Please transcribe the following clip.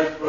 Christ